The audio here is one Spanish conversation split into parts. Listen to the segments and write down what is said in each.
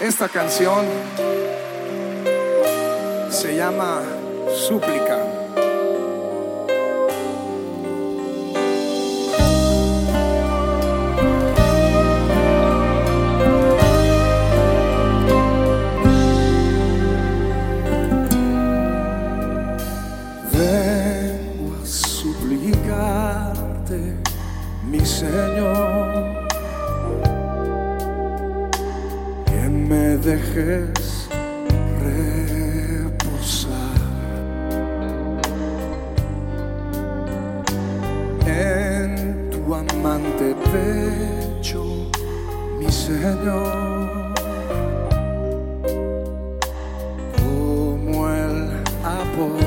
Esta canción se llama Súplica. Vengo a suplicarte, mi Señor, dejes reposar en tu amante pecho, mi Señor. como el apóstol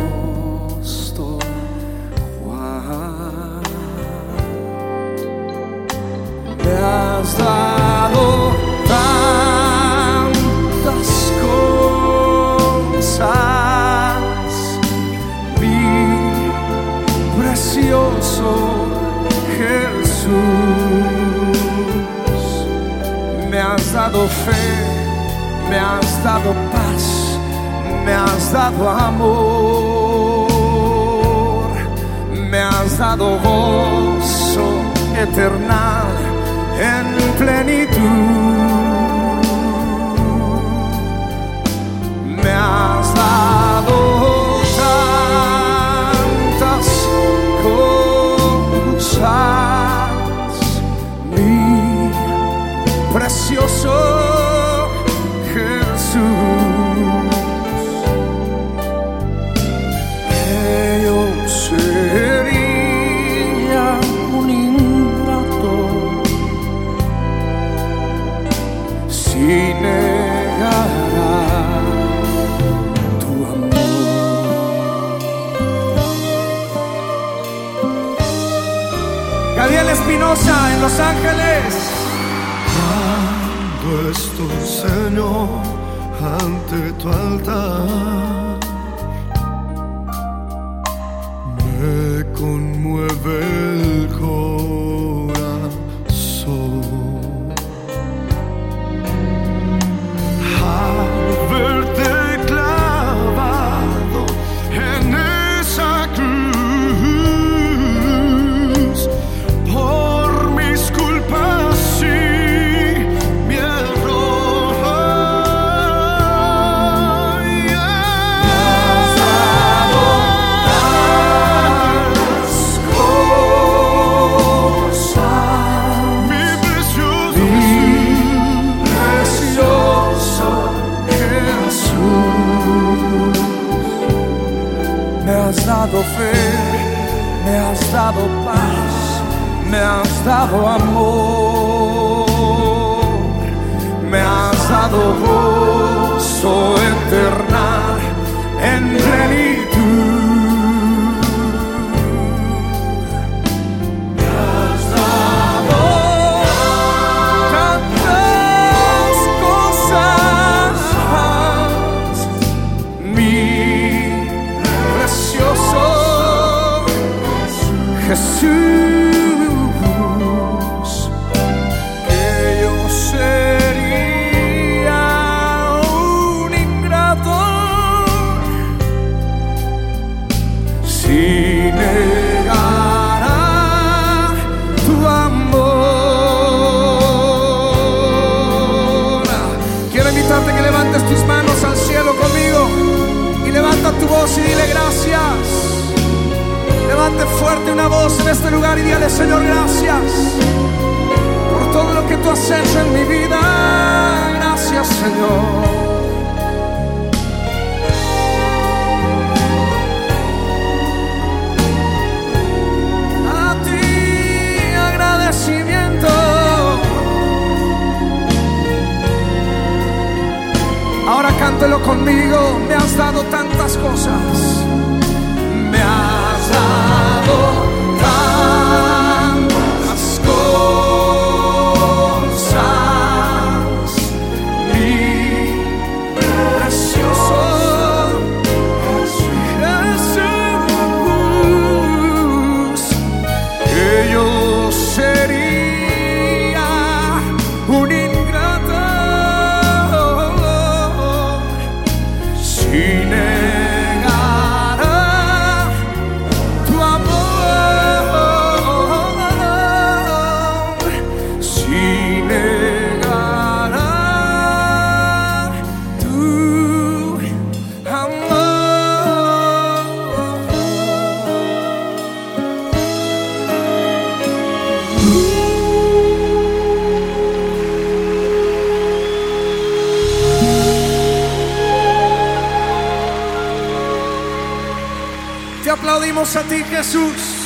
fe, me has dado paz, me has dado amor, me has dado gozo eternal en plenitud. Si negara tu amor. Gabriel Espinosa en Los Ángeles. Cuando estoy, Señor, ante tu altar, has dado fe, me has dado paz, me has dado amor, me has dado Jesús, Levante una voz en este lugar y dile Señor gracias por todo lo que tú has hecho en mi vida. Gracias Señor. a ti agradecimiento. Ahora cántelo conmigo, me has dado tantas cosas. Me has dado aplaudimos a ti, Jesús.